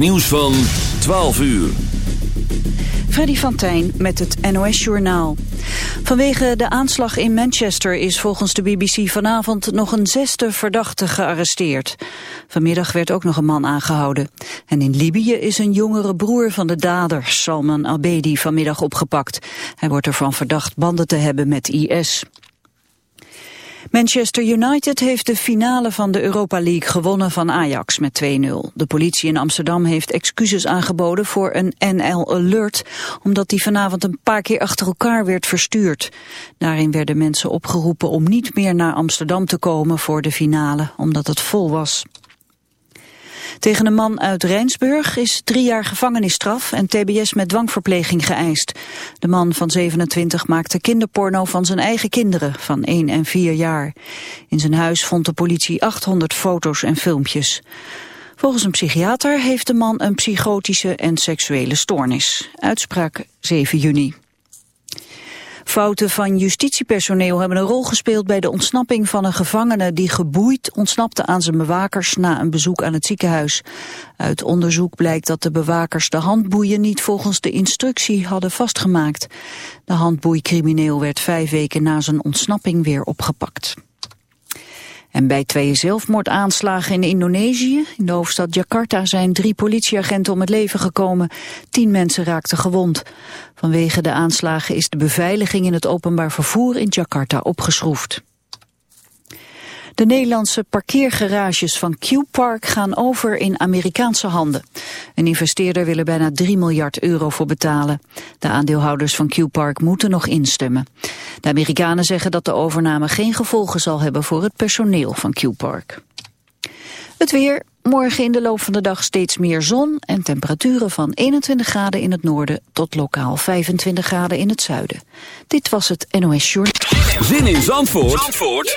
nieuws van 12 uur. Freddy van Tijn met het NOS-journaal. Vanwege de aanslag in Manchester is volgens de BBC vanavond nog een zesde verdachte gearresteerd. Vanmiddag werd ook nog een man aangehouden. En in Libië is een jongere broer van de dader, Salman Abedi, vanmiddag opgepakt. Hij wordt ervan verdacht banden te hebben met IS. Manchester United heeft de finale van de Europa League gewonnen van Ajax met 2-0. De politie in Amsterdam heeft excuses aangeboden voor een NL Alert, omdat die vanavond een paar keer achter elkaar werd verstuurd. Daarin werden mensen opgeroepen om niet meer naar Amsterdam te komen voor de finale, omdat het vol was. Tegen een man uit Rijnsburg is drie jaar gevangenisstraf en tbs met dwangverpleging geëist. De man van 27 maakte kinderporno van zijn eigen kinderen van 1 en 4 jaar. In zijn huis vond de politie 800 foto's en filmpjes. Volgens een psychiater heeft de man een psychotische en seksuele stoornis. Uitspraak 7 juni. Fouten van justitiepersoneel hebben een rol gespeeld bij de ontsnapping van een gevangene die geboeid ontsnapte aan zijn bewakers na een bezoek aan het ziekenhuis. Uit onderzoek blijkt dat de bewakers de handboeien niet volgens de instructie hadden vastgemaakt. De handboeicrimineel werd vijf weken na zijn ontsnapping weer opgepakt. En bij twee zelfmoordaanslagen in Indonesië, in de hoofdstad Jakarta, zijn drie politieagenten om het leven gekomen. Tien mensen raakten gewond. Vanwege de aanslagen is de beveiliging in het openbaar vervoer in Jakarta opgeschroefd. De Nederlandse parkeergarages van Q-Park gaan over in Amerikaanse handen. Een investeerder wil er bijna 3 miljard euro voor betalen. De aandeelhouders van Q-Park moeten nog instemmen. De Amerikanen zeggen dat de overname geen gevolgen zal hebben voor het personeel van Q-Park. Het weer, morgen in de loop van de dag steeds meer zon en temperaturen van 21 graden in het noorden tot lokaal 25 graden in het zuiden. Dit was het NOS Short. Zin in Zandvoort, Zandvoort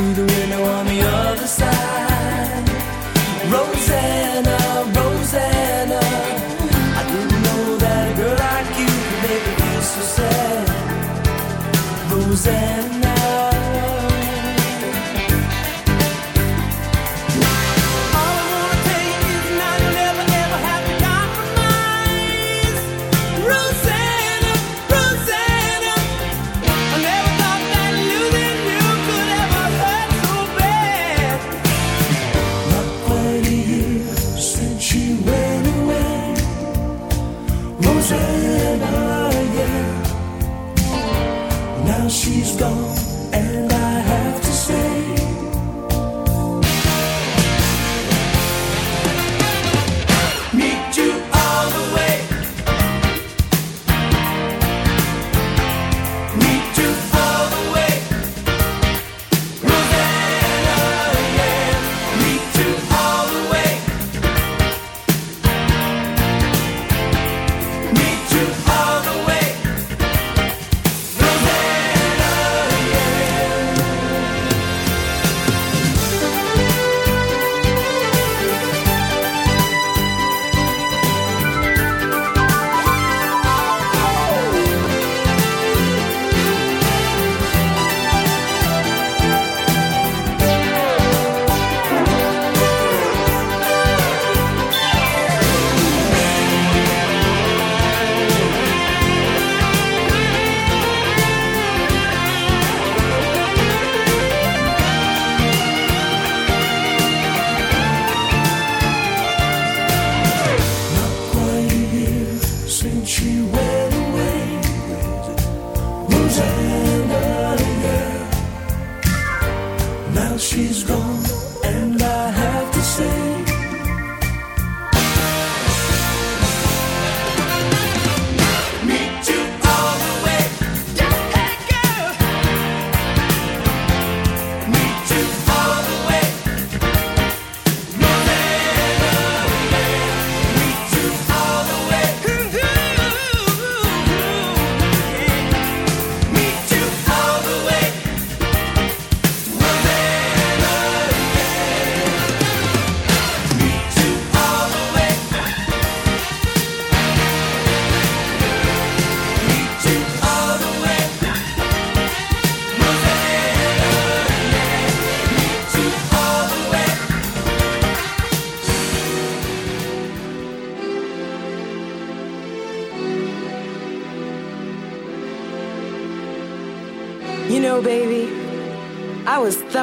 Through the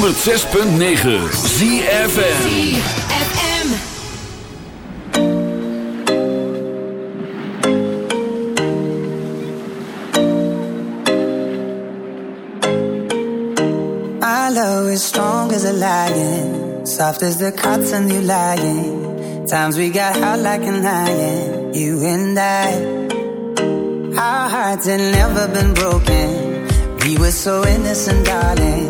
106.9 ZFM Strong as a lion, soft as the cotton you lying. Times we got hot like an iron, you and I. Our hearts had never been broken. We were so innocent, darling.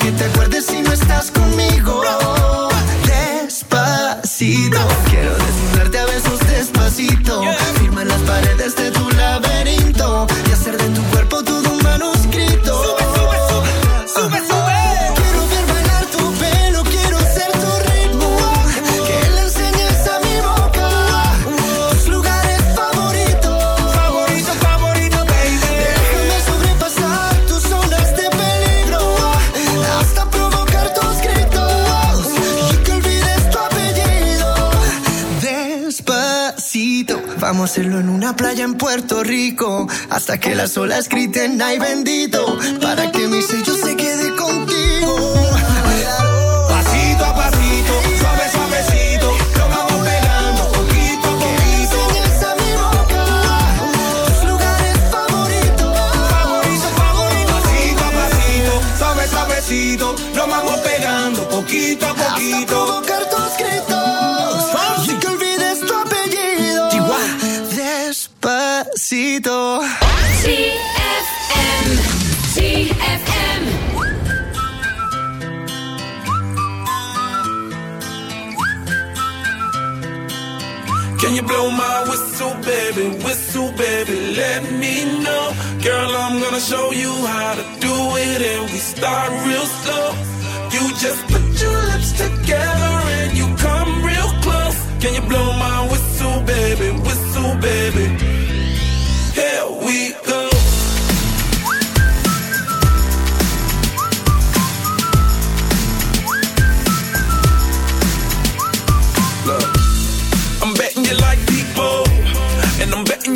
que las olas griten ay bendito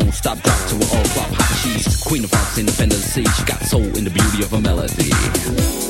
throne. Stop, drop to her all flop hot. She's queen of hearts, independent sea. She got soul in the beauty of her melody.